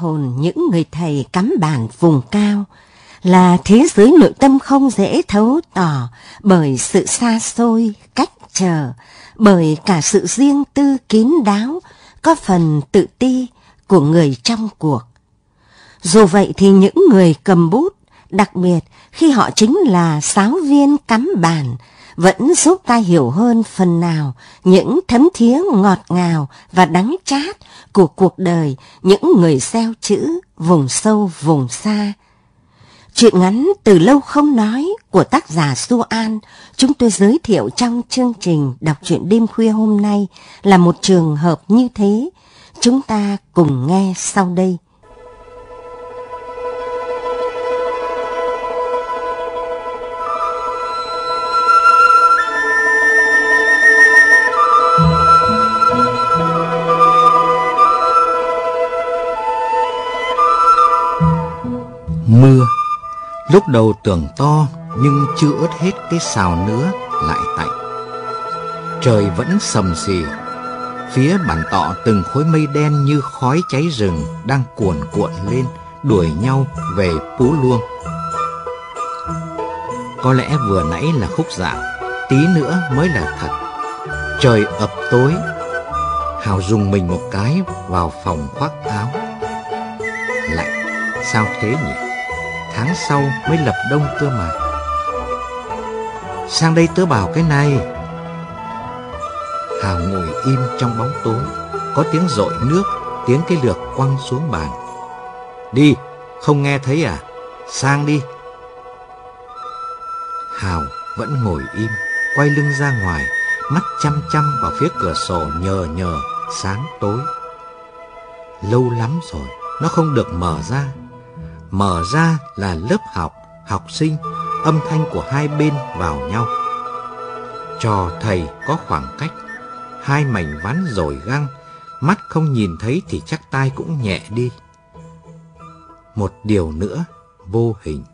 Hồn những người thầy cắm bản vùng cao là thế giới nội tâm không dễ thấu tỏ bởi sự xa xôi, cách trở, bởi cả sự riêng tư kín đáo, có phần tự ti của người trong cuộc. Dù vậy thì những người cầm bút, đặc biệt khi họ chính là giáo viên cắm bản, vẫn giúp ta hiểu hơn phần nào những thấm thía ngọt ngào và đắng chát của cuộc đời những người gieo chữ vùng sâu vùng xa. Chuyện ngắn từ lâu không nói của tác giả Su An, chúng tôi giới thiệu trong chương trình đọc truyện đêm khuya hôm nay là một trường hợp như thế. Chúng ta cùng nghe sau đây. Mưa Lúc đầu tưởng to nhưng chưa ướt hết cái xào nữa lại tạnh Trời vẫn sầm xì Phía bản tọ từng khối mây đen như khói cháy rừng đang cuồn cuộn lên đuổi nhau về Pú Luông. Có lẽ vừa nãy là khúc dạo, tí nữa mới là thật. Trời ập tối, Hào dùng mình một cái vào phòng khoác áo. Lạnh, sao thế nhỉ? Tháng sau mới lập đông cơ mà. Sang đây tớ bảo cái này. Hào ngồi im trong bóng tối, có tiếng rội nước, tiếng cái lược quăng xuống bàn. Đi, không nghe thấy à? Sang đi. Hào vẫn ngồi im, quay lưng ra ngoài, mắt chăm chăm vào phía cửa sổ nhờ nhờ, sáng tối. Lâu lắm rồi, nó không được mở ra mở ra là lớp học, học sinh, âm thanh của hai bên vào nhau. Trò thầy có khoảng cách, hai mảnh ván rồi găng, mắt không nhìn thấy thì chắc tai cũng nhẹ đi. Một điều nữa, vô hình.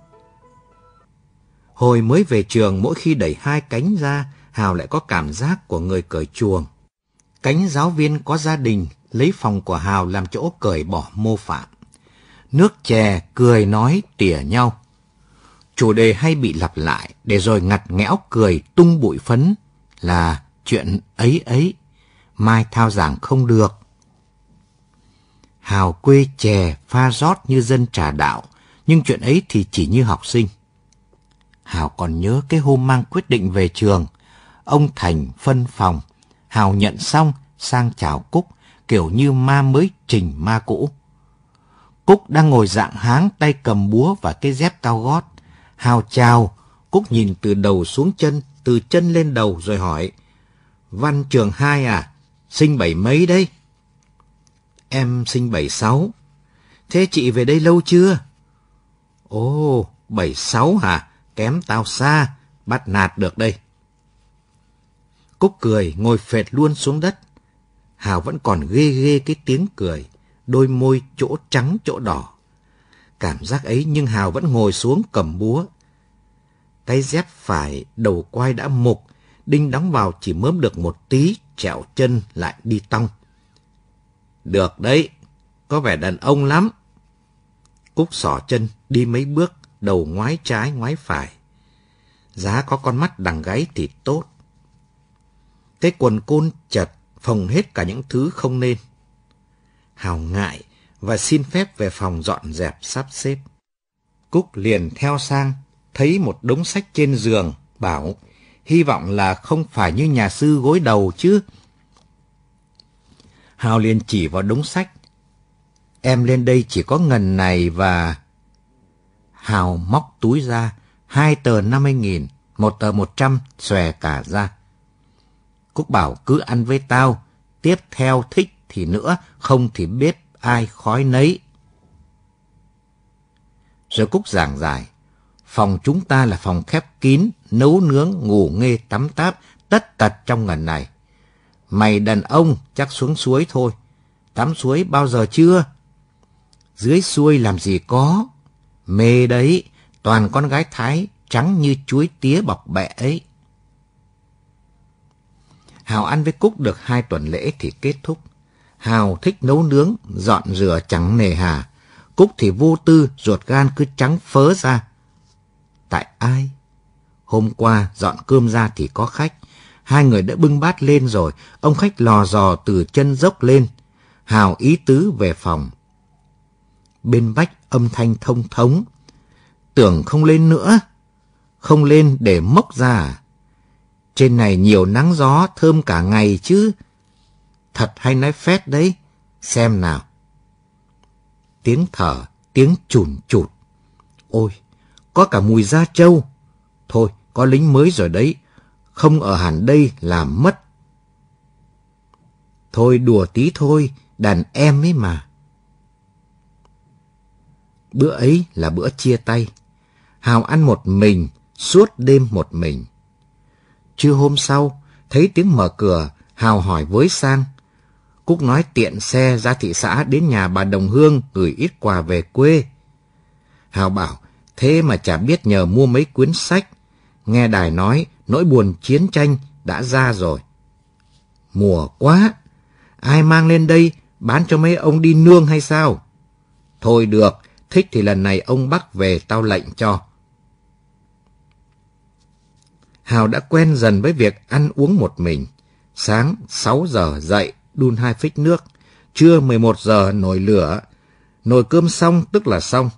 Hồi mới về trường mỗi khi đẩy hai cánh ra, Hào lại có cảm giác của người cởi chuồng. Cánh giáo viên có gia đình lấy phòng của Hào làm chỗ cởi bỏ mô phạm nước chè cười nói tỉa nhau. Chủ đề hay bị lặp lại để rồi ngặt nghẽo cười tung bụi phấn là chuyện ấy ấy, mai thao giảng không được. Hào quê chè pha rót như dân trà đạo, nhưng chuyện ấy thì chỉ như học sinh. Hào còn nhớ cái hôm mang quyết định về trường, ông Thành phân phòng, Hào nhận xong sang chào Cúc, kiểu như ma mới trình ma cũ. Cúc đang ngồi dạng háng tay cầm búa và cái dép cao gót. Hào chào, Cúc nhìn từ đầu xuống chân, từ chân lên đầu rồi hỏi. Văn trường hai à? Sinh bảy mấy đấy? Em sinh bảy sáu. Thế chị về đây lâu chưa? Ồ, bảy sáu hả? Kém tao xa, bắt nạt được đây. Cúc cười, ngồi phệt luôn xuống đất. Hào vẫn còn ghê ghê cái tiếng cười đôi môi chỗ trắng chỗ đỏ. Cảm giác ấy nhưng Hào vẫn ngồi xuống cầm búa. Cái dép phải đầu quai đã mục, đinh đóng vào chỉ mớm được một tí, trẹo chân lại đi tong. Được đấy, có vẻ đàn ông lắm. Cúc sỏ chân, đi mấy bước, đầu ngoái trái ngoái phải. Giá có con mắt đằng gáy thì tốt. Cái quần côn chật, phòng hết cả những thứ không nên. Hào ngại và xin phép về phòng dọn dẹp sắp xếp. Cúc liền theo sang, thấy một đống sách trên giường, bảo, hy vọng là không phải như nhà sư gối đầu chứ. Hào liền chỉ vào đống sách. Em lên đây chỉ có ngần này và... Hào móc túi ra, hai tờ năm mươi nghìn, một tờ một trăm, xòe cả ra. Cúc bảo cứ ăn với tao, tiếp theo thích thì nữa, không thì bếp ai khói nấy. Rồi Cúc giảng giải, phòng chúng ta là phòng khép kín, nấu nướng, ngủ nghê, tắm táp, tất tật trong ngần này. Mày đàn ông chắc xuống suối thôi, tắm suối bao giờ chưa? Dưới suối làm gì có, mê đấy, toàn con gái Thái trắng như chuối tía bọc bẹ ấy. Hào ăn với Cúc được hai tuần lễ thì kết thúc. Hào thích nấu nướng, dọn rửa chẳng nề hà. Cúc thì vô tư, ruột gan cứ trắng phớ ra. Tại ai? Hôm qua dọn cơm ra thì có khách. Hai người đã bưng bát lên rồi, ông khách lò dò từ chân dốc lên. Hào ý tứ về phòng. Bên bách âm thanh thông thống. Tưởng không lên nữa. Không lên để mốc ra? À? Trên này nhiều nắng gió thơm cả ngày chứ. Thật hay nói phét đấy. Xem nào. Tiếng thở, tiếng chùn chụt. Ôi, có cả mùi da trâu. Thôi, có lính mới rồi đấy. Không ở hẳn đây làm mất. Thôi đùa tí thôi, đàn em ấy mà. Bữa ấy là bữa chia tay. Hào ăn một mình, suốt đêm một mình. Trưa hôm sau, thấy tiếng mở cửa, Hào hỏi với Sang. Cúc nói tiện xe ra thị xã đến nhà bà Đồng Hương gửi ít quà về quê. Hào bảo, thế mà chả biết nhờ mua mấy quyển sách. Nghe đài nói, nỗi buồn chiến tranh đã ra rồi. Mùa quá! Ai mang lên đây, bán cho mấy ông đi nương hay sao? Thôi được, thích thì lần này ông bắt về tao lệnh cho. Hào đã quen dần với việc ăn uống một mình. Sáng 6 giờ dậy, đun hai phích nước. Trưa 11 giờ nồi lửa. Nồi cơm xong tức là xong.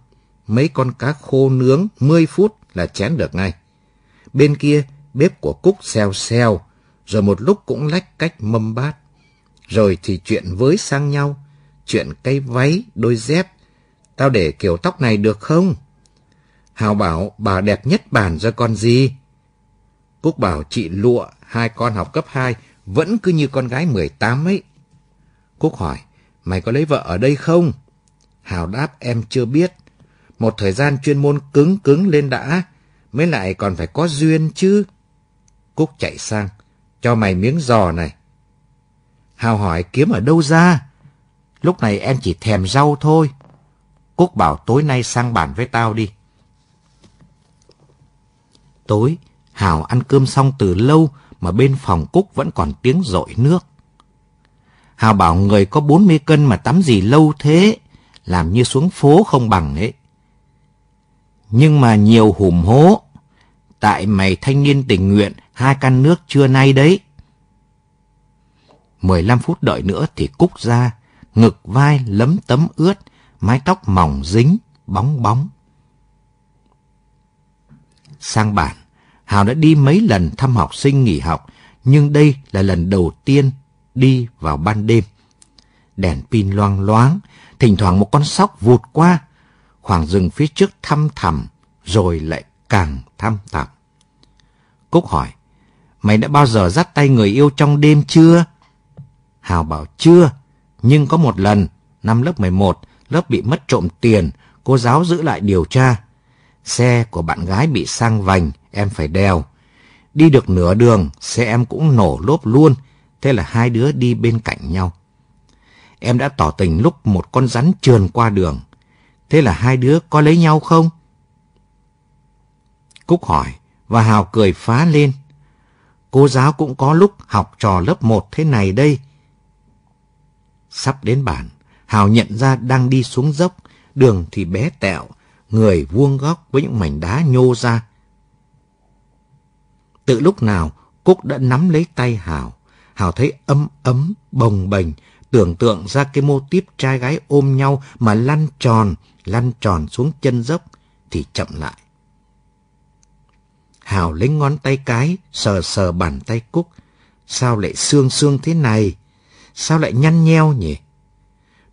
Mấy con cá khô nướng 10 phút là chén được ngay. Bên kia, bếp của Cúc xèo xèo, rồi một lúc cũng lách cách mâm bát. Rồi thì chuyện với sang nhau, chuyện cây váy, đôi dép. Tao để kiểu tóc này được không? Hào bảo bà đẹp nhất bản ra con gì? Cúc bảo chị Lụa, hai con học cấp 2, vẫn cứ như con gái 18 ấy. Cúc hỏi, mày có lấy vợ ở đây không? Hào đáp em chưa biết. Một thời gian chuyên môn cứng cứng lên đã, mới lại còn phải có duyên chứ. Cúc chạy sang, cho mày miếng giò này. Hào hỏi kiếm ở đâu ra? Lúc này em chỉ thèm rau thôi. Cúc bảo tối nay sang bàn với tao đi. Tối, Hào ăn cơm xong từ lâu mà bên phòng Cúc vẫn còn tiếng rội nước. Hào bảo người có 40 cân mà tắm gì lâu thế, làm như xuống phố không bằng ấy. Nhưng mà nhiều hùm hố, tại mày thanh niên tình nguyện hai căn nước trưa nay đấy. 15 phút đợi nữa thì Cúc ra, ngực vai lấm tấm ướt, mái tóc mỏng dính, bóng bóng. Sang bản, Hào đã đi mấy lần thăm học sinh nghỉ học, nhưng đây là lần đầu tiên đi vào ban đêm. Đèn pin loang loáng, thỉnh thoảng một con sóc vụt qua, khoảng rừng phía trước thăm thẳm, rồi lại càng thăm thẳm. Cúc hỏi, mày đã bao giờ dắt tay người yêu trong đêm chưa? Hào bảo chưa, nhưng có một lần, năm lớp 11, lớp bị mất trộm tiền, cô giáo giữ lại điều tra. Xe của bạn gái bị sang vành, em phải đèo. Đi được nửa đường, xe em cũng nổ lốp luôn, thế là hai đứa đi bên cạnh nhau. Em đã tỏ tình lúc một con rắn trườn qua đường. Thế là hai đứa có lấy nhau không? Cúc hỏi, và Hào cười phá lên. Cô giáo cũng có lúc học trò lớp 1 thế này đây. Sắp đến bản, Hào nhận ra đang đi xuống dốc, đường thì bé tẹo, người vuông góc với những mảnh đá nhô ra. Từ lúc nào, Cúc đã nắm lấy tay Hào. Hào thấy ấm ấm, bồng bềnh, tưởng tượng ra cái mô típ trai gái ôm nhau mà lăn tròn, lăn tròn xuống chân dốc, thì chậm lại. Hào lấy ngón tay cái, sờ sờ bàn tay Cúc. Sao lại xương xương thế này? Sao lại nhăn nheo nhỉ?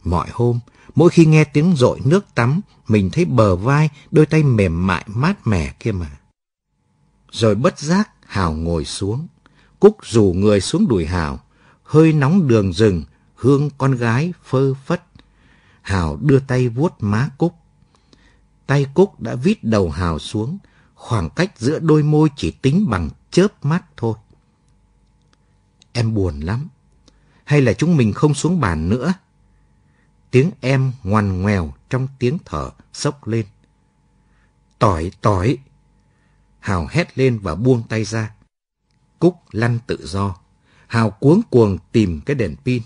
Mọi hôm, mỗi khi nghe tiếng rội nước tắm, mình thấy bờ vai, đôi tay mềm mại mát mẻ kia mà. Rồi bất giác, Hào ngồi xuống. Cúc rủ người xuống đùi Hào, hơi nóng đường rừng, hương con gái phơ phất. Hào đưa tay vuốt má Cúc. Tay Cúc đã vít đầu Hào xuống, khoảng cách giữa đôi môi chỉ tính bằng chớp mắt thôi. Em buồn lắm. Hay là chúng mình không xuống bàn nữa? Tiếng em ngoằn ngoèo trong tiếng thở sốc lên. Tỏi, tỏi! Hào hét lên và buông tay ra. Cúc lăn tự do. Hào cuống cuồng tìm cái đèn pin.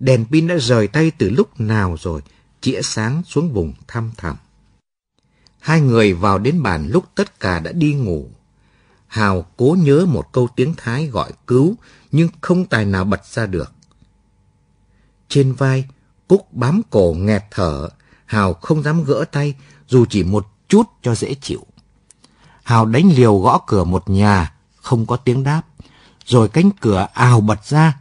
Đèn pin đã rời tay từ lúc nào rồi, chĩa sáng xuống vùng thăm thẳm. Hai người vào đến bàn lúc tất cả đã đi ngủ. Hào cố nhớ một câu tiếng Thái gọi cứu, nhưng không tài nào bật ra được. Trên vai, Cúc bám cổ nghẹt thở, Hào không dám gỡ tay, dù chỉ một chút cho dễ chịu. Hào đánh liều gõ cửa một nhà, không có tiếng đáp. Rồi cánh cửa ào bật ra.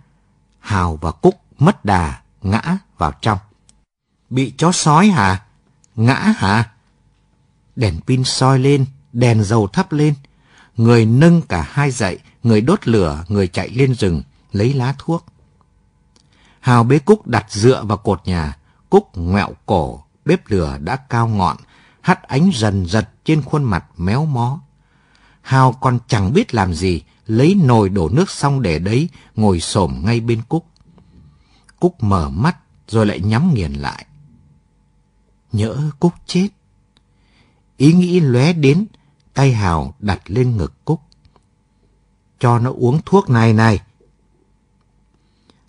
Hào và Cúc mất đà, ngã vào trong. Bị chó sói hả? Ngã hả? Đèn pin soi lên, đèn dầu thắp lên. Người nâng cả hai dậy, người đốt lửa, người chạy lên rừng, lấy lá thuốc. Hào bế Cúc đặt dựa vào cột nhà. Cúc ngẹo cổ, bếp lửa đã cao ngọn, hắt ánh dần giật trên khuôn mặt méo mó. Hào còn chẳng biết làm gì, lấy nồi đổ nước xong để đấy, ngồi xổm ngay bên Cúc. Cúc mở mắt, rồi lại nhắm nghiền lại. Nhỡ Cúc chết. Ý nghĩ lóe đến, tay Hào đặt lên ngực Cúc. Cho nó uống thuốc này này.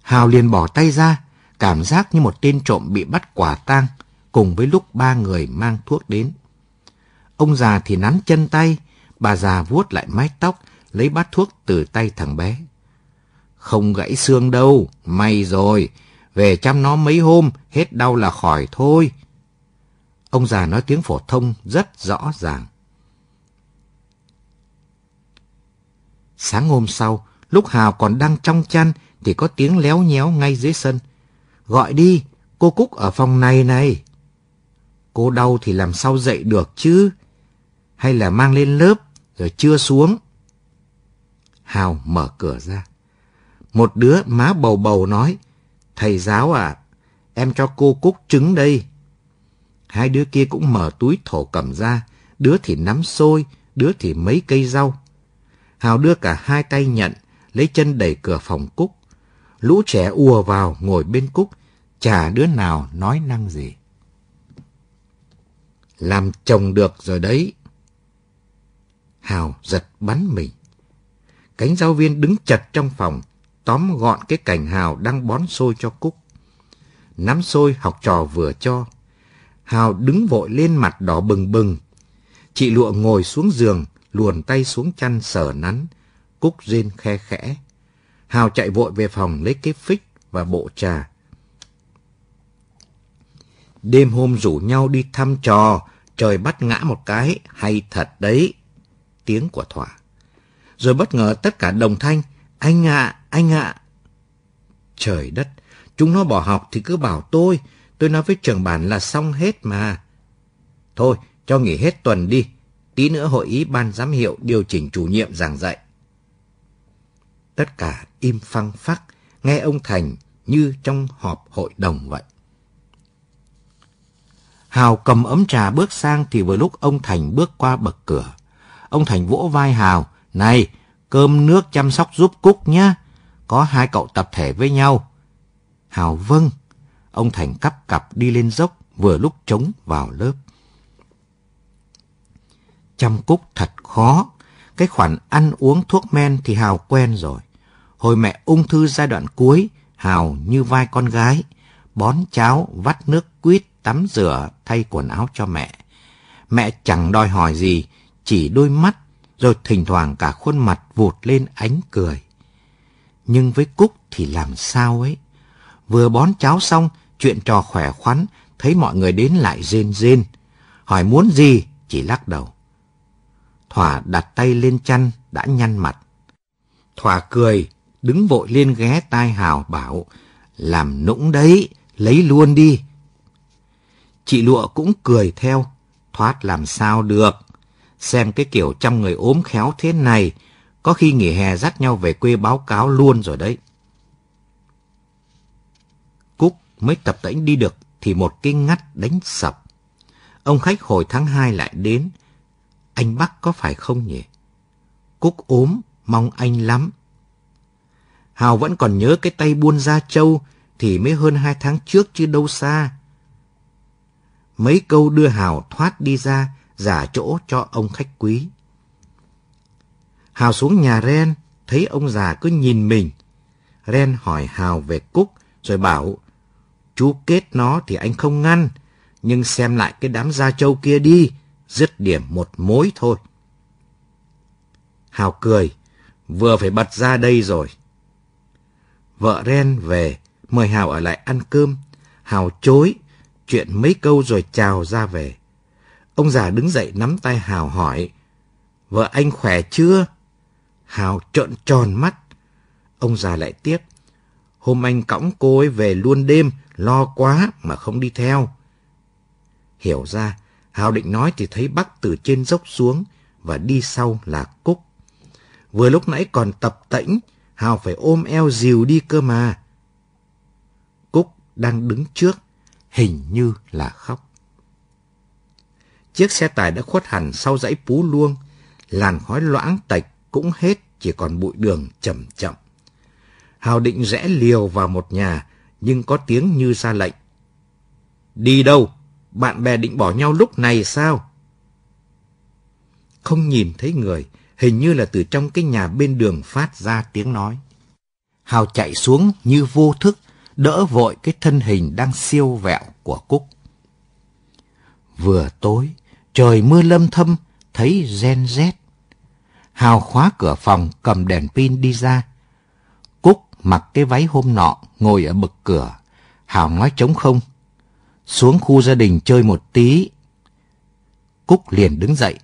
Hào liền bỏ tay ra, cảm giác như một tên trộm bị bắt quả tang, cùng với lúc ba người mang thuốc đến. Ông già thì nắn chân tay, bà già vuốt lại mái tóc, lấy bát thuốc từ tay thằng bé. Không gãy xương đâu, may rồi, về chăm nó mấy hôm, hết đau là khỏi thôi. Ông già nói tiếng phổ thông rất rõ ràng. Sáng hôm sau, lúc Hào còn đang trong chăn thì có tiếng léo nhéo ngay dưới sân. Gọi đi, cô Cúc ở phòng này này. Cô đau thì làm sao dậy được chứ? Hay là mang lên lớp rồi chưa xuống? Hào mở cửa ra. Một đứa má bầu bầu nói, Thầy giáo à, em cho cô Cúc trứng đây. Hai đứa kia cũng mở túi thổ cẩm ra, đứa thì nắm xôi, đứa thì mấy cây rau. Hào đưa cả hai tay nhận, lấy chân đẩy cửa phòng Cúc. Lũ trẻ ùa vào ngồi bên Cúc, chả đứa nào nói năng gì. Làm chồng được rồi đấy. Hào giật bắn mình. Cánh giáo viên đứng chật trong phòng, tóm gọn cái cảnh Hào đang bón xôi cho Cúc. Nắm xôi học trò vừa cho. Hào đứng vội lên mặt đỏ bừng bừng. Chị lụa ngồi xuống giường, luồn tay xuống chăn sờ nắn. Cúc rên khe khẽ. Hào chạy vội về phòng lấy cái phích và bộ trà. Đêm hôm rủ nhau đi thăm trò, trời bắt ngã một cái, hay thật đấy. Tiếng của Thỏa. Rồi bất ngờ tất cả đồng thanh, anh ạ, anh ạ. Trời đất, chúng nó bỏ học thì cứ bảo tôi, tôi nói với trưởng bản là xong hết mà. Thôi, cho nghỉ hết tuần đi, tí nữa hội ý ban giám hiệu điều chỉnh chủ nhiệm giảng dạy. Tất cả im phăng phắc, nghe ông Thành như trong họp hội đồng vậy. Hào cầm ấm trà bước sang thì vừa lúc ông Thành bước qua bậc cửa. Ông Thành vỗ vai Hào, này, cơm nước chăm sóc giúp Cúc nhá. Có hai cậu tập thể với nhau. Hào vâng. Ông Thành cắp cặp đi lên dốc vừa lúc trống vào lớp. Chăm Cúc thật khó. Cái khoản ăn uống thuốc men thì Hào quen rồi. Hồi mẹ ung thư giai đoạn cuối, Hào như vai con gái, bón cháo, vắt nước tắm rửa, thay quần áo cho mẹ. Mẹ chẳng đòi hỏi gì, chỉ đôi mắt rồi thỉnh thoảng cả khuôn mặt vụt lên ánh cười. Nhưng với Cúc thì làm sao ấy? Vừa bón cháo xong, chuyện trò khỏe khoắn, thấy mọi người đến lại rên rên. Hỏi muốn gì chỉ lắc đầu. Thỏa đặt tay lên chăn đã nhăn mặt. Thỏa cười, đứng vội lên ghé tai Hào bảo, làm nũng đấy, lấy luôn đi. Chị lụa cũng cười theo, thoát làm sao được. Xem cái kiểu trăm người ốm khéo thế này, có khi nghỉ hè dắt nhau về quê báo cáo luôn rồi đấy. Cúc mới tập tễnh đi được thì một cái ngắt đánh sập. Ông khách hồi tháng 2 lại đến. Anh Bắc có phải không nhỉ? Cúc ốm, mong anh lắm. Hào vẫn còn nhớ cái tay buôn ra châu thì mới hơn hai tháng trước chứ đâu xa. Mấy câu đưa Hào thoát đi ra, giả chỗ cho ông khách quý. Hào xuống nhà Ren, thấy ông già cứ nhìn mình. Ren hỏi Hào về Cúc, rồi bảo, chú kết nó thì anh không ngăn, nhưng xem lại cái đám gia châu kia đi, dứt điểm một mối thôi. Hào cười, vừa phải bật ra đây rồi. Vợ Ren về, mời Hào ở lại ăn cơm. Hào chối, chuyện mấy câu rồi chào ra về. Ông già đứng dậy nắm tay Hào hỏi, vợ anh khỏe chưa? Hào trợn tròn mắt. Ông già lại tiếp, hôm anh cõng cô ấy về luôn đêm, lo quá mà không đi theo. Hiểu ra, Hào định nói thì thấy Bắc từ trên dốc xuống và đi sau là Cúc. Vừa lúc nãy còn tập tễnh, Hào phải ôm eo dìu đi cơ mà. Cúc đang đứng trước, hình như là khóc. Chiếc xe tải đã khuất hẳn sau dãy pú luông, làn khói loãng tạch cũng hết, chỉ còn bụi đường chậm chậm. Hào định rẽ liều vào một nhà, nhưng có tiếng như ra lệnh. Đi đâu? Bạn bè định bỏ nhau lúc này sao? Không nhìn thấy người, hình như là từ trong cái nhà bên đường phát ra tiếng nói. Hào chạy xuống như vô thức, đỡ vội cái thân hình đang siêu vẹo của Cúc. Vừa tối, trời mưa lâm thâm, thấy gen rét. Hào khóa cửa phòng, cầm đèn pin đi ra. Cúc mặc cái váy hôm nọ, ngồi ở bực cửa. Hào nói trống không. Xuống khu gia đình chơi một tí. Cúc liền đứng dậy.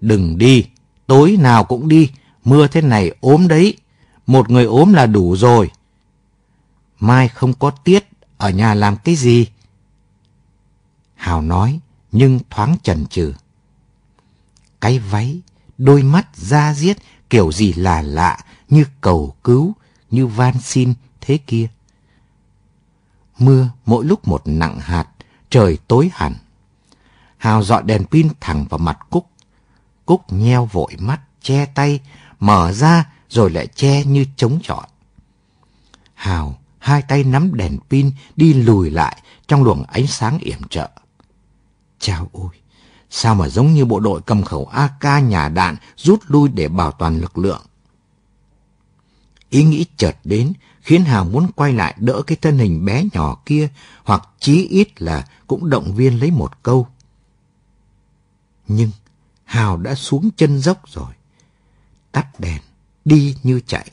Đừng đi, tối nào cũng đi, mưa thế này ốm đấy. Một người ốm là đủ rồi. Mai không có tiết, ở nhà làm cái gì? Hào nói, nhưng thoáng chần chừ. Cái váy, đôi mắt da diết, kiểu gì là lạ, như cầu cứu, như van xin thế kia. Mưa mỗi lúc một nặng hạt, trời tối hẳn. Hào dọi đèn pin thẳng vào mặt Cúc. Cúc nheo vội mắt, che tay, mở ra rồi lại che như chống chọi. Hào hai tay nắm đèn pin đi lùi lại trong luồng ánh sáng yểm trợ. Chao ôi, sao mà giống như bộ đội cầm khẩu AK nhà đạn rút lui để bảo toàn lực lượng. Ý nghĩ chợt đến khiến Hào muốn quay lại đỡ cái thân hình bé nhỏ kia hoặc chí ít là cũng động viên lấy một câu. Nhưng Hào đã xuống chân dốc rồi. Tắt đèn, đi như chạy.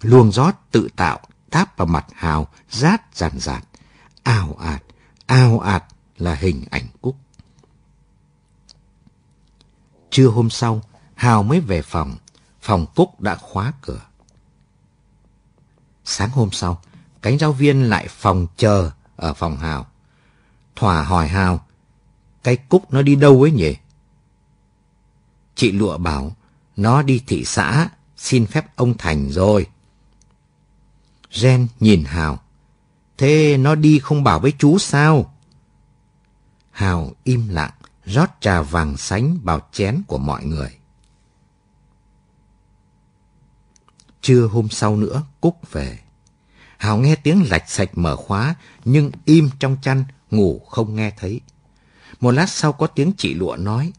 Luồng gió tự tạo táp vào mặt Hào rát ràn rạt. Ào ạt, ào ạt là hình ảnh Cúc. Trưa hôm sau, Hào mới về phòng. Phòng Cúc đã khóa cửa. Sáng hôm sau, cánh giáo viên lại phòng chờ ở phòng Hào. Thỏa hỏi Hào, cái Cúc nó đi đâu ấy nhỉ? Chị Lụa bảo, nó đi thị xã, xin phép ông Thành rồi. Ren nhìn Hào. Thế nó đi không bảo với chú sao? Hào im lặng, rót trà vàng sánh vào chén của mọi người. Trưa hôm sau nữa, Cúc về. Hào nghe tiếng lạch sạch mở khóa, nhưng im trong chăn, ngủ không nghe thấy. Một lát sau có tiếng chị lụa nói,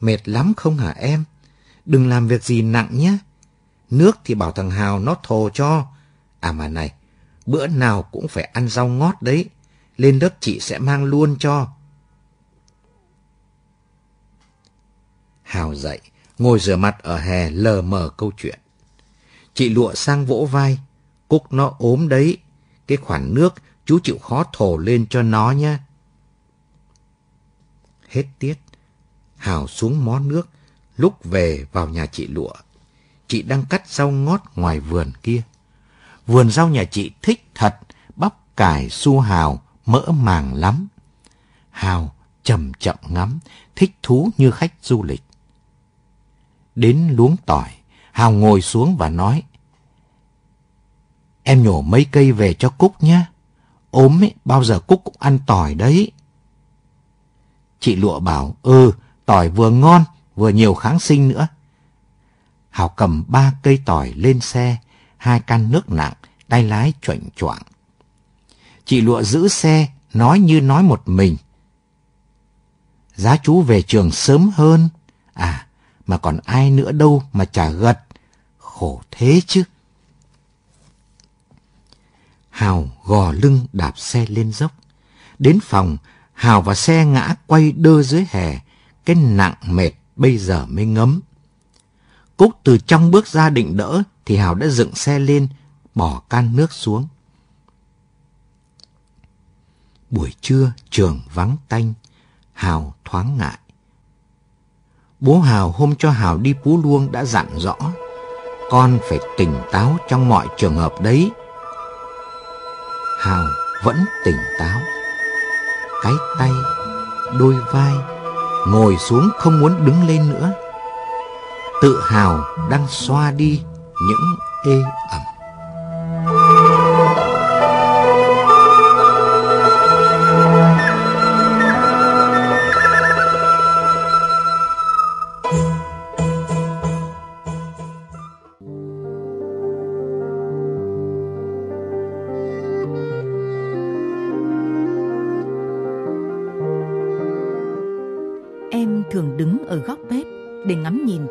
mệt lắm không hả em? Đừng làm việc gì nặng nhé. Nước thì bảo thằng Hào nó thồ cho. À mà này, bữa nào cũng phải ăn rau ngót đấy. Lên lớp chị sẽ mang luôn cho. Hào dậy, ngồi rửa mặt ở hè lờ mờ câu chuyện. Chị lụa sang vỗ vai, Cúc nó ốm đấy, cái khoản nước chú chịu khó thổ lên cho nó nhé. Hết tiết, Hào xuống mó nước, lúc về vào nhà chị Lụa. Chị đang cắt rau ngót ngoài vườn kia. Vườn rau nhà chị thích thật, bắp cải su hào, mỡ màng lắm. Hào chậm chậm ngắm, thích thú như khách du lịch. Đến luống tỏi, Hào ngồi xuống và nói, Em nhổ mấy cây về cho Cúc nhé. Ốm ấy, bao giờ Cúc cũng ăn tỏi đấy. Chị Lụa bảo, ừ, tỏi vừa ngon, vừa nhiều kháng sinh nữa. Hào cầm ba cây tỏi lên xe, hai can nước nặng, tay lái chuẩn choạng. Chị Lụa giữ xe, nói như nói một mình. Giá chú về trường sớm hơn. À, mà còn ai nữa đâu mà chả gật. Khổ thế chứ. Hào gò lưng đạp xe lên dốc. Đến phòng, Hào và xe ngã quay đơ dưới hè. Cái nặng mệt bây giờ mới ngấm. Cúc từ trong bước ra định đỡ thì Hào đã dựng xe lên, bỏ can nước xuống. Buổi trưa trường vắng tanh, Hào thoáng ngại. Bố Hào hôm cho Hào đi Pú Luông đã dặn rõ, con phải tỉnh táo trong mọi trường hợp đấy. Hào vẫn tỉnh táo. Cái tay, đôi vai, ngồi xuống không muốn đứng lên nữa. Tự hào đang xoa đi những ê ẩm.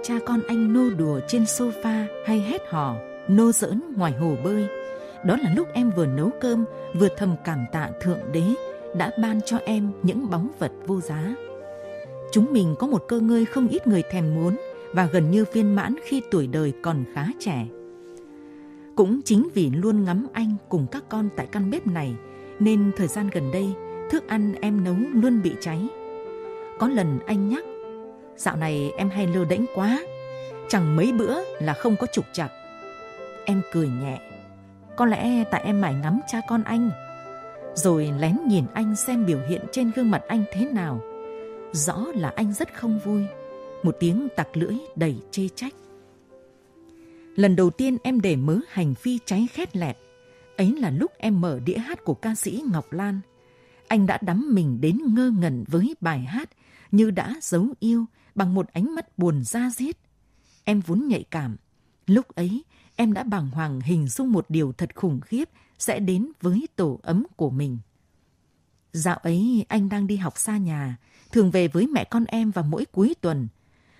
Cha con anh nô đùa trên sofa hay hét hò, nô giỡn ngoài hồ bơi. Đó là lúc em vừa nấu cơm, vừa thầm cảm tạ Thượng Đế đã ban cho em những báu vật vô giá. Chúng mình có một cơ ngơi không ít người thèm muốn và gần như viên mãn khi tuổi đời còn khá trẻ. Cũng chính vì luôn ngắm anh cùng các con tại căn bếp này nên thời gian gần đây thức ăn em nấu luôn bị cháy. Có lần anh nhắc Dạo này em hay lơ đễnh quá. Chẳng mấy bữa là không có trục chặt Em cười nhẹ. Có lẽ tại em mải ngắm cha con anh. Rồi lén nhìn anh xem biểu hiện trên gương mặt anh thế nào. Rõ là anh rất không vui. Một tiếng tặc lưỡi đầy chê trách. Lần đầu tiên em để mớ hành phi cháy khét lẹt. Ấy là lúc em mở đĩa hát của ca sĩ Ngọc Lan. Anh đã đắm mình đến ngơ ngẩn với bài hát Như đã giấu yêu bằng một ánh mắt buồn ra diết. Em vốn nhạy cảm. Lúc ấy, em đã bàng hoàng hình dung một điều thật khủng khiếp sẽ đến với tổ ấm của mình. Dạo ấy, anh đang đi học xa nhà, thường về với mẹ con em vào mỗi cuối tuần.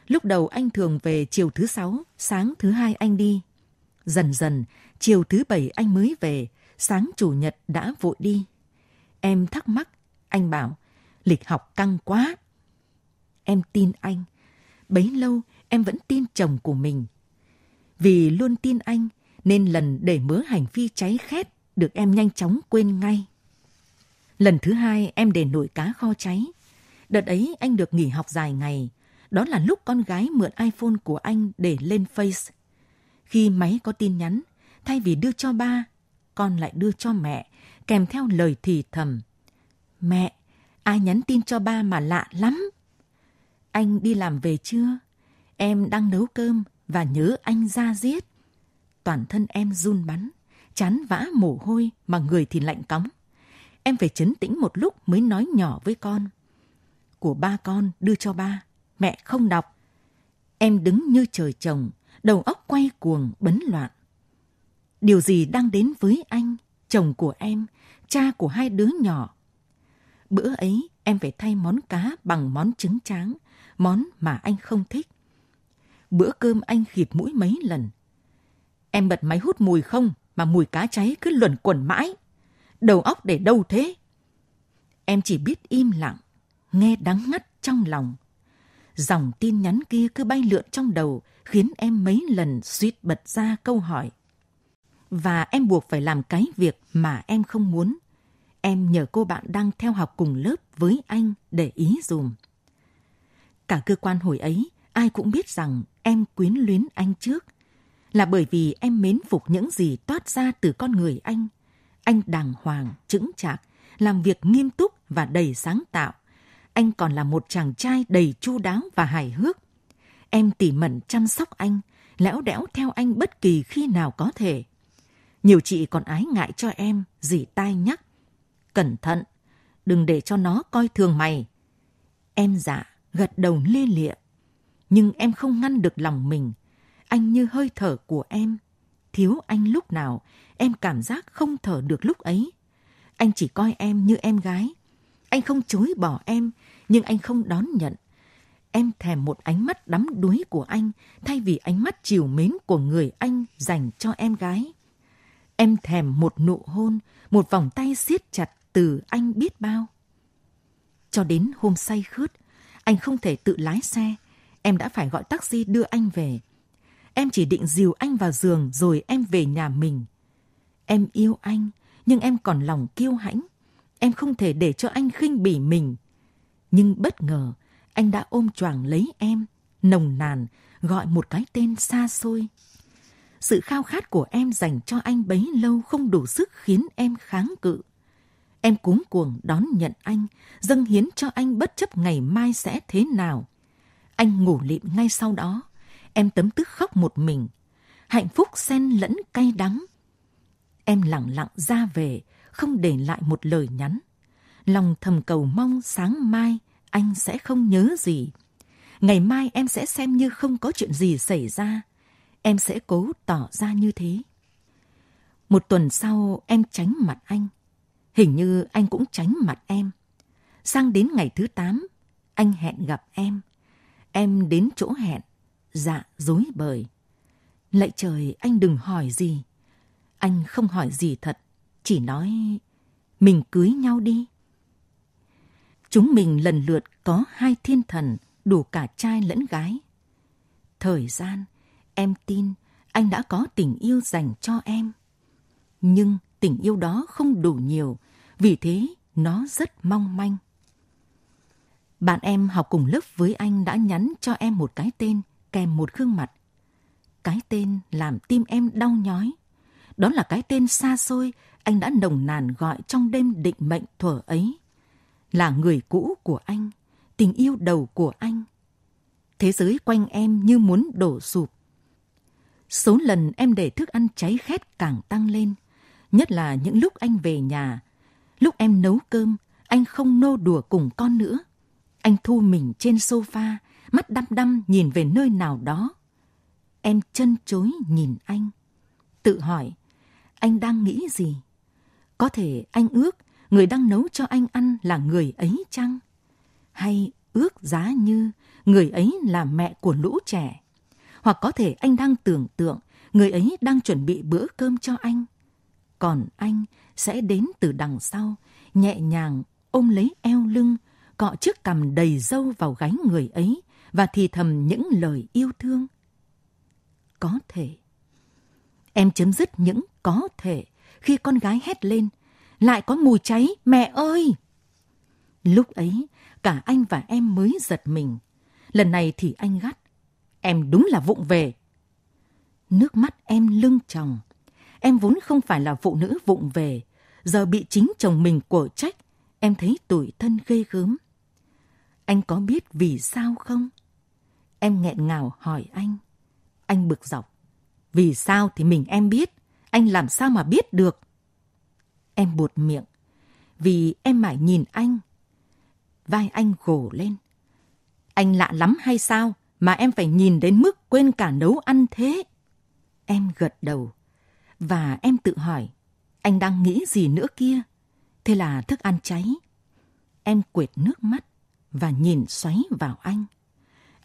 Lúc đầu anh thường về chiều thứ sáu, sáng thứ hai anh đi. Dần dần, chiều thứ bảy anh mới về, sáng chủ nhật đã vội đi. Em thắc mắc, anh bảo, lịch học căng quá. Em tin anh. Bấy lâu em vẫn tin chồng của mình. Vì luôn tin anh nên lần để mớ hành phi cháy khét được em nhanh chóng quên ngay. Lần thứ hai em để nổi cá kho cháy. Đợt ấy anh được nghỉ học dài ngày. Đó là lúc con gái mượn iPhone của anh để lên Face. Khi máy có tin nhắn, thay vì đưa cho ba, con lại đưa cho mẹ, kèm theo lời thì thầm. Mẹ, ai nhắn tin cho ba mà lạ lắm. Anh đi làm về chưa? Em đang nấu cơm và nhớ anh ra giết. Toàn thân em run bắn, chán vã mồ hôi mà người thì lạnh cóng. Em phải chấn tĩnh một lúc mới nói nhỏ với con. Của ba con đưa cho ba, mẹ không đọc. Em đứng như trời trồng, đầu óc quay cuồng bấn loạn. Điều gì đang đến với anh, chồng của em, cha của hai đứa nhỏ? Bữa ấy em phải thay món cá bằng món trứng tráng, món mà anh không thích. Bữa cơm anh khịt mũi mấy lần. Em bật máy hút mùi không mà mùi cá cháy cứ luẩn quẩn mãi. Đầu óc để đâu thế? Em chỉ biết im lặng, nghe đắng ngắt trong lòng. Dòng tin nhắn kia cứ bay lượn trong đầu khiến em mấy lần suýt bật ra câu hỏi. Và em buộc phải làm cái việc mà em không muốn. Em nhờ cô bạn đang theo học cùng lớp với anh để ý dùm. Cả cơ quan hồi ấy, ai cũng biết rằng em quyến luyến anh trước. Là bởi vì em mến phục những gì toát ra từ con người anh. Anh đàng hoàng, chững chạc, làm việc nghiêm túc và đầy sáng tạo. Anh còn là một chàng trai đầy chu đáo và hài hước. Em tỉ mẩn chăm sóc anh, lẽo đẽo theo anh bất kỳ khi nào có thể. Nhiều chị còn ái ngại cho em, dì tai nhắc. Cẩn thận, đừng để cho nó coi thường mày. Em dạ, gật đầu lia lịa. Nhưng em không ngăn được lòng mình. Anh như hơi thở của em. Thiếu anh lúc nào, em cảm giác không thở được lúc ấy. Anh chỉ coi em như em gái. Anh không chối bỏ em, nhưng anh không đón nhận. Em thèm một ánh mắt đắm đuối của anh thay vì ánh mắt chiều mến của người anh dành cho em gái. Em thèm một nụ hôn, một vòng tay siết chặt từ anh biết bao. Cho đến hôm say khướt, anh không thể tự lái xe. Em đã phải gọi taxi đưa anh về. Em chỉ định dìu anh vào giường rồi em về nhà mình. Em yêu anh, nhưng em còn lòng kiêu hãnh. Em không thể để cho anh khinh bỉ mình. Nhưng bất ngờ, anh đã ôm choàng lấy em, nồng nàn, gọi một cái tên xa xôi. Sự khao khát của em dành cho anh bấy lâu không đủ sức khiến em kháng cự. Em cuống cuồng đón nhận anh, dâng hiến cho anh bất chấp ngày mai sẽ thế nào. Anh ngủ lịm ngay sau đó. Em tấm tức khóc một mình. Hạnh phúc xen lẫn cay đắng. Em lặng lặng ra về, không để lại một lời nhắn. Lòng thầm cầu mong sáng mai anh sẽ không nhớ gì. Ngày mai em sẽ xem như không có chuyện gì xảy ra. Em sẽ cố tỏ ra như thế. Một tuần sau em tránh mặt anh. Hình như anh cũng tránh mặt em. Sang đến ngày thứ tám, anh hẹn gặp em. Em đến chỗ hẹn, dạ dối bời. Lạy trời, anh đừng hỏi gì. Anh không hỏi gì thật, chỉ nói mình cưới nhau đi. Chúng mình lần lượt có hai thiên thần đủ cả trai lẫn gái. Thời gian, em tin anh đã có tình yêu dành cho em. Nhưng tình yêu đó không đủ nhiều, vì thế nó rất mong manh. Bạn em học cùng lớp với anh đã nhắn cho em một cái tên kèm một gương mặt. Cái tên làm tim em đau nhói. Đó là cái tên xa xôi anh đã nồng nàn gọi trong đêm định mệnh thuở ấy. Là người cũ của anh, tình yêu đầu của anh. Thế giới quanh em như muốn đổ sụp. Số lần em để thức ăn cháy khét càng tăng lên, nhất là những lúc anh về nhà. Lúc em nấu cơm, anh không nô đùa cùng con nữa. Anh thu mình trên sofa, mắt đăm đăm nhìn về nơi nào đó. Em chân chối nhìn anh. Tự hỏi, anh đang nghĩ gì? Có thể anh ước người đang nấu cho anh ăn là người ấy chăng? Hay ước giá như người ấy là mẹ của lũ trẻ? Hoặc có thể anh đang tưởng tượng người ấy đang chuẩn bị bữa cơm cho anh. Còn anh sẽ đến từ đằng sau, nhẹ nhàng ôm lấy eo lưng, cọ chiếc cằm đầy dâu vào gáy người ấy và thì thầm những lời yêu thương. Có thể. Em chấm dứt những có thể khi con gái hét lên, lại có mùi cháy, mẹ ơi! Lúc ấy, cả anh và em mới giật mình. Lần này thì anh gắt. Em đúng là vụng về. Nước mắt em lưng tròng. Em vốn không phải là phụ nữ vụng về. Giờ bị chính chồng mình quở trách. Em thấy tủi thân ghê gớm. Anh có biết vì sao không? Em nghẹn ngào hỏi anh. Anh bực dọc. Vì sao thì mình em biết. Anh làm sao mà biết được? Em buột miệng. Vì em mãi nhìn anh. Vai anh gồ lên. Anh lạ lắm hay sao mà em phải nhìn đến mức quên cả nấu ăn thế? Em gật đầu. Và em tự hỏi. Anh đang nghĩ gì nữa kia? Thế là thức ăn cháy. Em quệt nước mắt và nhìn xoáy vào anh.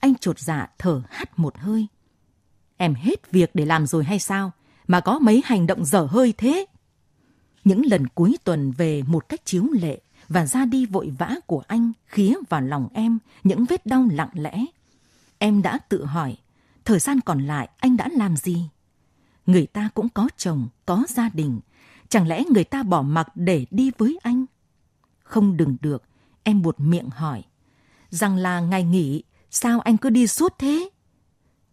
Anh chột dạ thở hắt một hơi. Em hết việc để làm rồi hay sao? Mà có mấy hành động dở hơi thế? Những lần cuối tuần về một cách chiếu lệ và ra đi vội vã của anh khía vào lòng em những vết đau lặng lẽ. Em đã tự hỏi, thời gian còn lại anh đã làm gì? Người ta cũng có chồng, có gia đình. Chẳng lẽ người ta bỏ mặc để đi với anh? Không đừng được, em buột miệng hỏi rằng là ngày nghỉ Sao anh cứ đi suốt thế?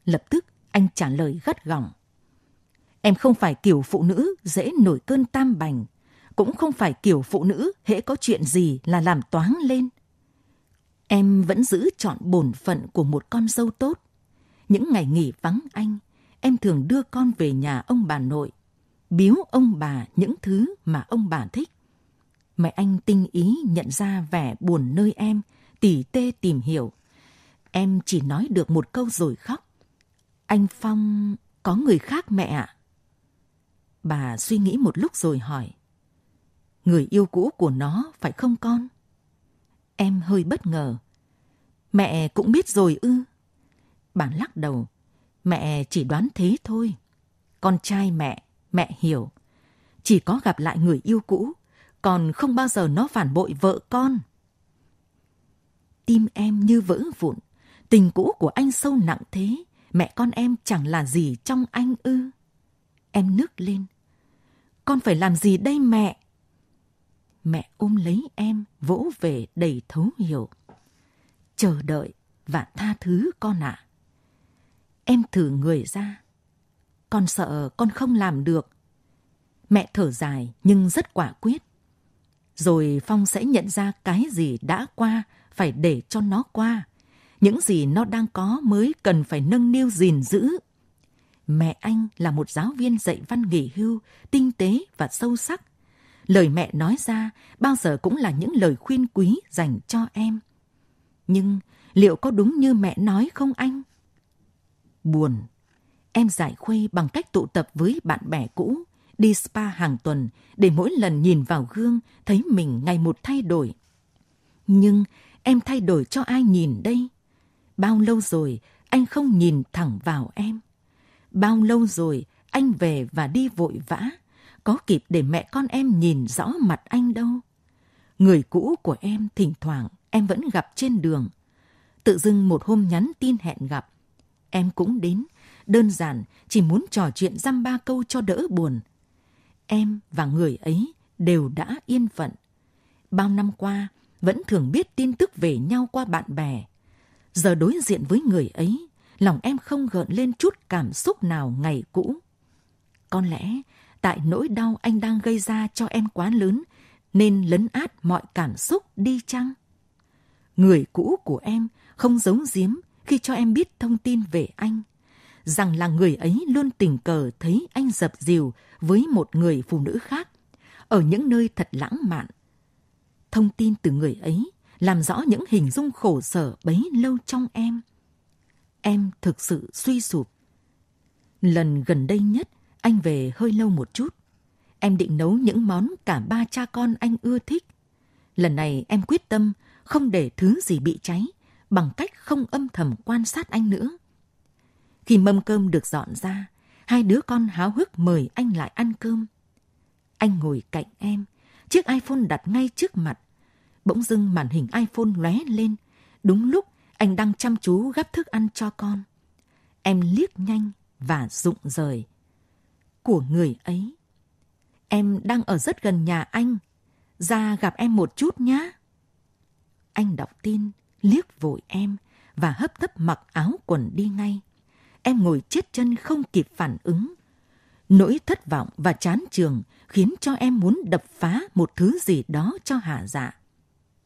Lập tức anh trả lời gắt gỏng. Em không phải kiểu phụ nữ dễ nổi cơn tam bành, cũng không phải kiểu phụ nữ hễ có chuyện gì là làm toáng lên. Em vẫn giữ chọn bổn phận của một con dâu tốt. Những ngày nghỉ vắng anh, em thường đưa con về nhà ông bà nội, biếu ông bà những thứ mà ông bà thích. Mẹ anh tinh ý nhận ra vẻ buồn nơi em, tỉ tê tìm hiểu. Em chỉ nói được một câu rồi khóc. Anh Phong có người khác mẹ ạ. Bà suy nghĩ một lúc rồi hỏi. Người yêu cũ của nó phải không con? Em hơi bất ngờ. Mẹ cũng biết rồi ư? Bà lắc đầu. Mẹ chỉ đoán thế thôi. Con trai mẹ, mẹ hiểu. Chỉ có gặp lại người yêu cũ, còn không bao giờ nó phản bội vợ con. Tim em như vỡ vụn. Tình cũ của anh sâu nặng thế, mẹ con em chẳng là gì trong anh ư. Em nức lên. Con phải làm gì đây mẹ? Mẹ ôm lấy em, vỗ về đầy thấu hiểu. Chờ đợi và tha thứ con ạ. À. Em thử người ra. Con sợ con không làm được. Mẹ thở dài nhưng rất quả quyết. Rồi Phong sẽ nhận ra cái gì đã qua phải để cho nó qua. Những gì nó đang có mới cần phải nâng niu gìn giữ. Mẹ anh là một giáo viên dạy văn nghỉ hưu, tinh tế và sâu sắc. Lời mẹ nói ra bao giờ cũng là những lời khuyên quý dành cho em. Nhưng liệu có đúng như mẹ nói không anh? Buồn. Em giải khuây bằng cách tụ tập với bạn bè cũ, đi spa hàng tuần để mỗi lần nhìn vào gương thấy mình ngày một thay đổi. Nhưng em thay đổi cho ai nhìn đây? Bao lâu rồi anh không nhìn thẳng vào em? Bao lâu rồi anh về và đi vội vã, có kịp để mẹ con em nhìn rõ mặt anh đâu? Người cũ của em thỉnh thoảng em vẫn gặp trên đường. Tự dưng một hôm nhắn tin hẹn gặp. Em cũng đến, đơn giản chỉ muốn trò chuyện dăm ba câu cho đỡ buồn. Em và người ấy đều đã yên phận. Bao năm qua, vẫn thường biết tin tức về nhau qua bạn bè. Giờ đối diện với người ấy, lòng em không gợn lên chút cảm xúc nào ngày cũ. Có lẽ tại nỗi đau anh đang gây ra cho em quá lớn nên lấn át mọi cảm xúc đi chăng? Người cũ của em không giấu giếm khi cho em biết thông tin về anh, rằng là người ấy luôn tình cờ thấy anh dập dìu với một người phụ nữ khác ở những nơi thật lãng mạn. Thông tin từ người ấy làm rõ những hình dung khổ sở bấy lâu trong em. Em thực sự suy sụp. Lần gần đây nhất, anh về hơi lâu một chút. Em định nấu những món cả ba cha con anh ưa thích. Lần này em quyết tâm không để thứ gì bị cháy bằng cách không âm thầm quan sát anh nữa. Khi mâm cơm được dọn ra, hai đứa con háo hức mời anh lại ăn cơm. Anh ngồi cạnh em, chiếc iPhone đặt ngay trước mặt. Bỗng dưng màn hình iPhone lóe lên, đúng lúc anh đang chăm chú gắp thức ăn cho con. Em liếc nhanh và rụng rời. Của người ấy. Em đang ở rất gần nhà anh. Ra gặp em một chút nhé. Anh đọc tin, liếc vội em và hấp tấp mặc áo quần đi ngay. Em ngồi chết chân không kịp phản ứng. Nỗi thất vọng và chán trường khiến cho em muốn đập phá một thứ gì đó cho hạ dạ.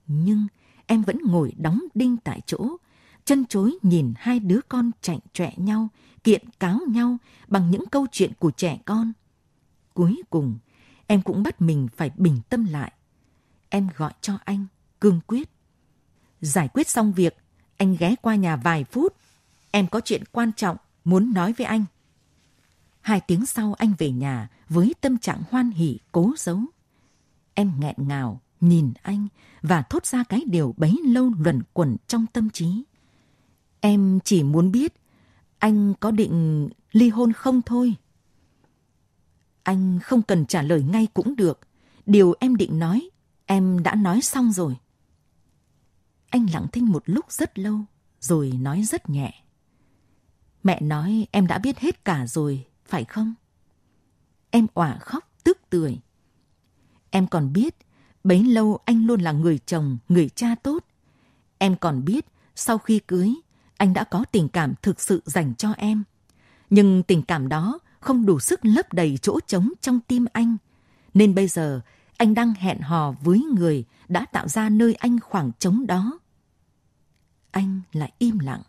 Nhưng em vẫn ngồi đóng đinh tại chỗ, chân chối nhìn hai đứa con chạy trẹ nhau, kiện cáo nhau bằng những câu chuyện của trẻ con. Cuối cùng, em cũng bắt mình phải bình tâm lại. Em gọi cho anh, cương quyết. Giải quyết xong việc, anh ghé qua nhà vài phút. Em có chuyện quan trọng muốn nói với anh. Hai tiếng sau anh về nhà với tâm trạng hoan hỉ cố giấu. Em nghẹn ngào, nhìn anh và thốt ra cái điều bấy lâu luẩn quẩn trong tâm trí. Em chỉ muốn biết anh có định ly hôn không thôi. Anh không cần trả lời ngay cũng được. Điều em định nói, em đã nói xong rồi. Anh lặng thinh một lúc rất lâu, rồi nói rất nhẹ. Mẹ nói em đã biết hết cả rồi, phải không? Em òa khóc, tức tưởi. Em còn biết, bấy lâu anh luôn là người chồng, người cha tốt. Em còn biết, sau khi cưới, anh đã có tình cảm thực sự dành cho em. Nhưng tình cảm đó không đủ sức lấp đầy chỗ trống trong tim anh. Nên bây giờ anh đang hẹn hò với người đã tạo ra nơi anh khoảng trống đó. Anh lại im lặng.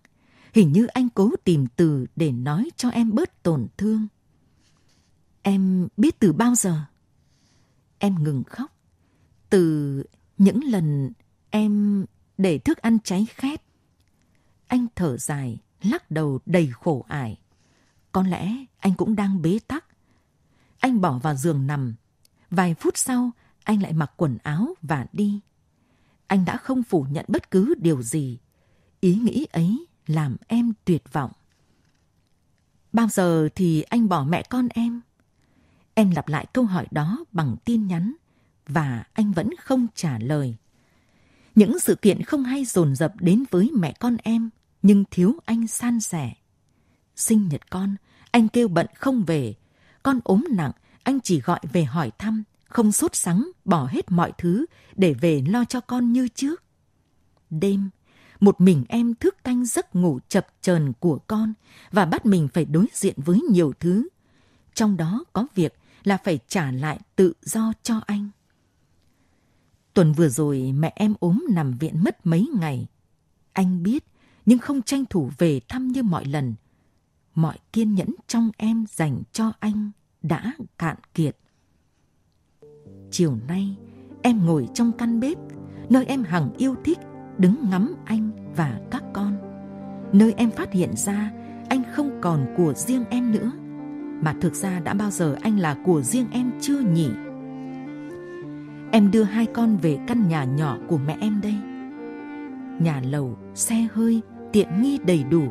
Hình như anh cố tìm từ để nói cho em bớt tổn thương. Em biết từ bao giờ? Em ngừng khóc. Từ những lần em để thức ăn cháy khét. Anh thở dài, lắc đầu đầy khổ ải. Có lẽ anh cũng đang bế tắc. Anh bỏ vào giường nằm. Vài phút sau, anh lại mặc quần áo và đi. Anh đã không phủ nhận bất cứ điều gì. Ý nghĩ ấy làm em tuyệt vọng. Bao giờ thì anh bỏ mẹ con em? Em lặp lại câu hỏi đó bằng tin nhắn và anh vẫn không trả lời. Những sự kiện không hay dồn dập đến với mẹ con em, nhưng thiếu anh san sẻ. Sinh nhật con, anh kêu bận không về. Con ốm nặng, anh chỉ gọi về hỏi thăm, không sốt sắng, bỏ hết mọi thứ để về lo cho con như trước. Đêm, một mình em thức canh giấc ngủ chập chờn của con và bắt mình phải đối diện với nhiều thứ. Trong đó có việc là phải trả lại tự do cho anh. Tuần vừa rồi mẹ em ốm nằm viện mất mấy ngày. Anh biết, nhưng không tranh thủ về thăm như mọi lần. Mọi kiên nhẫn trong em dành cho anh đã cạn kiệt. Chiều nay, em ngồi trong căn bếp, nơi em hằng yêu thích, đứng ngắm anh và các con. Nơi em phát hiện ra anh không còn của riêng em nữa, mà thực ra đã bao giờ anh là của riêng em chưa nhỉ? Em đưa hai con về căn nhà nhỏ của mẹ em đây. Nhà lầu, xe hơi, tiện nghi đầy đủ,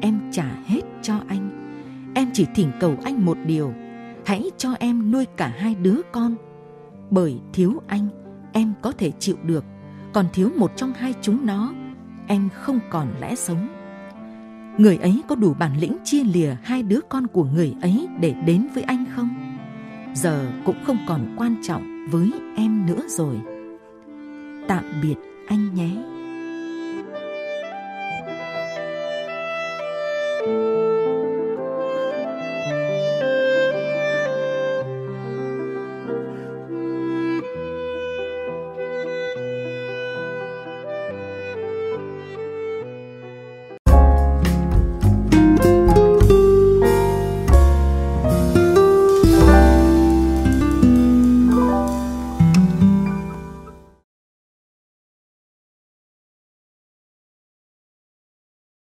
em trả hết cho anh. Em chỉ thỉnh cầu anh một điều, hãy cho em nuôi cả hai đứa con. Bởi thiếu anh, em có thể chịu được, còn thiếu một trong hai chúng nó, em không còn lẽ sống. Người ấy có đủ bản lĩnh chia lìa hai đứa con của người ấy để đến với anh không? Giờ cũng không còn quan trọng với em nữa rồi. Tạm biệt anh nhé.